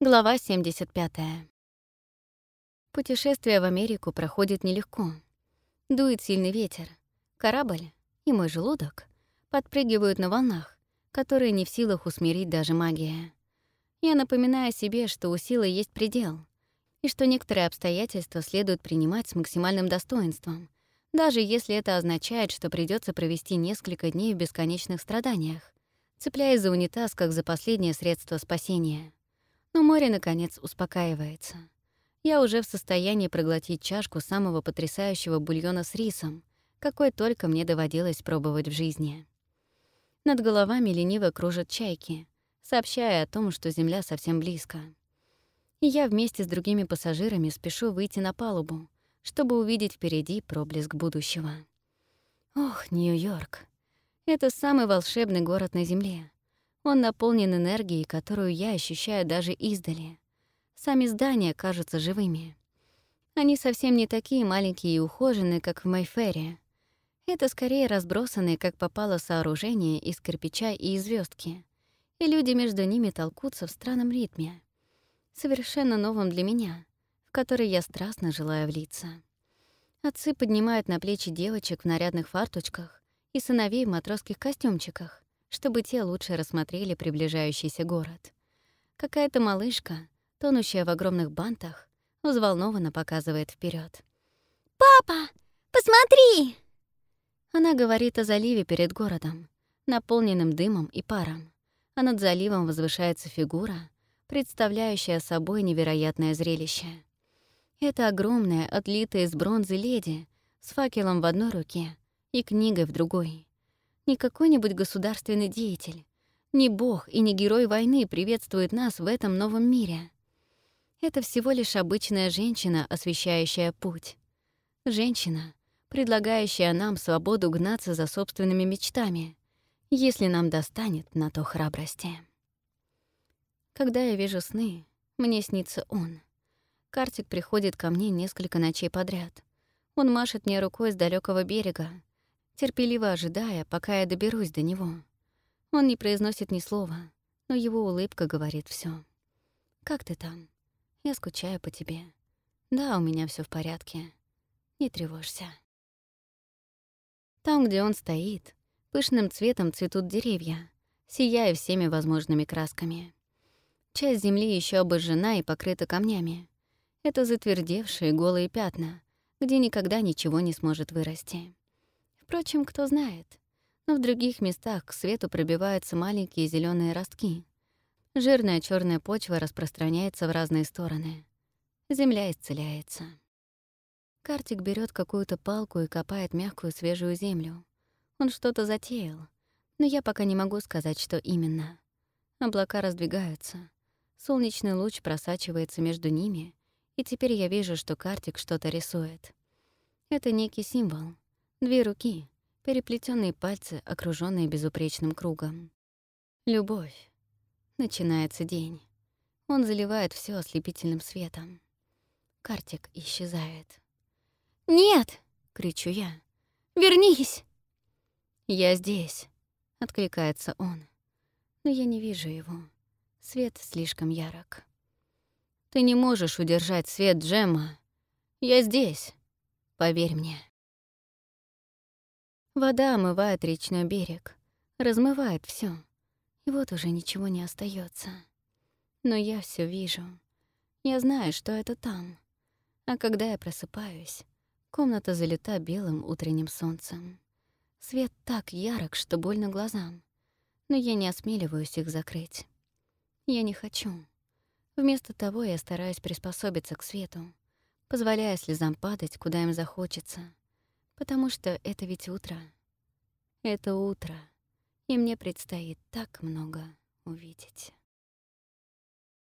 Глава 75. Путешествие в Америку проходит нелегко. Дует сильный ветер. Корабль и мой желудок подпрыгивают на волнах, которые не в силах усмирить даже магия. Я напоминаю себе, что у силы есть предел, и что некоторые обстоятельства следует принимать с максимальным достоинством, даже если это означает, что придется провести несколько дней в бесконечных страданиях, цепляясь за унитаз как за последнее средство спасения. Но море, наконец, успокаивается. Я уже в состоянии проглотить чашку самого потрясающего бульона с рисом, какой только мне доводилось пробовать в жизни. Над головами лениво кружат чайки, сообщая о том, что Земля совсем близко. И я вместе с другими пассажирами спешу выйти на палубу, чтобы увидеть впереди проблеск будущего. Ох, Нью-Йорк. Это самый волшебный город на Земле. Он наполнен энергией, которую я ощущаю даже издали. Сами здания кажутся живыми. Они совсем не такие маленькие и ухоженные, как в Майфере. Это скорее разбросанные, как попало, сооружения из кирпича и из звездки, и люди между ними толкутся в странном ритме, совершенно новом для меня, в который я страстно желаю влиться. Отцы поднимают на плечи девочек в нарядных фарточках и сыновей в матросских костюмчиках, чтобы те лучше рассмотрели приближающийся город. Какая-то малышка, тонущая в огромных бантах, взволнованно показывает вперед. «Папа, посмотри!» Она говорит о заливе перед городом, наполненным дымом и паром, а над заливом возвышается фигура, представляющая собой невероятное зрелище. Это огромная, отлитая из бронзы леди с факелом в одной руке и книгой в другой. Не какой-нибудь государственный деятель, не бог и не герой войны приветствует нас в этом новом мире. Это всего лишь обычная женщина, освещающая путь. Женщина, предлагающая нам свободу гнаться за собственными мечтами, если нам достанет на то храбрости. Когда я вижу сны, мне снится он. Картик приходит ко мне несколько ночей подряд. Он машет мне рукой с далекого берега, терпеливо ожидая, пока я доберусь до него. Он не произносит ни слова, но его улыбка говорит все. «Как ты там? Я скучаю по тебе. Да, у меня все в порядке. Не тревожься». Там, где он стоит, пышным цветом цветут деревья, сияя всеми возможными красками. Часть земли еще обожжена и покрыта камнями. Это затвердевшие голые пятна, где никогда ничего не сможет вырасти. Впрочем, кто знает. Но в других местах к свету пробиваются маленькие зеленые ростки. Жирная черная почва распространяется в разные стороны. Земля исцеляется. Картик берет какую-то палку и копает мягкую свежую землю. Он что-то затеял, но я пока не могу сказать, что именно. Облака раздвигаются. Солнечный луч просачивается между ними, и теперь я вижу, что Картик что-то рисует. Это некий символ — Две руки, переплетенные пальцы, окруженные безупречным кругом. Любовь. Начинается день. Он заливает все ослепительным светом. Картик исчезает. «Нет!» — кричу я. «Вернись!» «Я здесь!» — откликается он. Но я не вижу его. Свет слишком ярок. «Ты не можешь удержать свет Джемма. Я здесь. Поверь мне». Вода омывает речной берег, размывает все, и вот уже ничего не остается. Но я все вижу. Я знаю, что это там. А когда я просыпаюсь, комната залита белым утренним солнцем. Свет так ярок, что больно глазам, но я не осмеливаюсь их закрыть. Я не хочу. Вместо того я стараюсь приспособиться к свету, позволяя слезам падать, куда им захочется — Потому что это ведь утро. Это утро, и мне предстоит так много увидеть.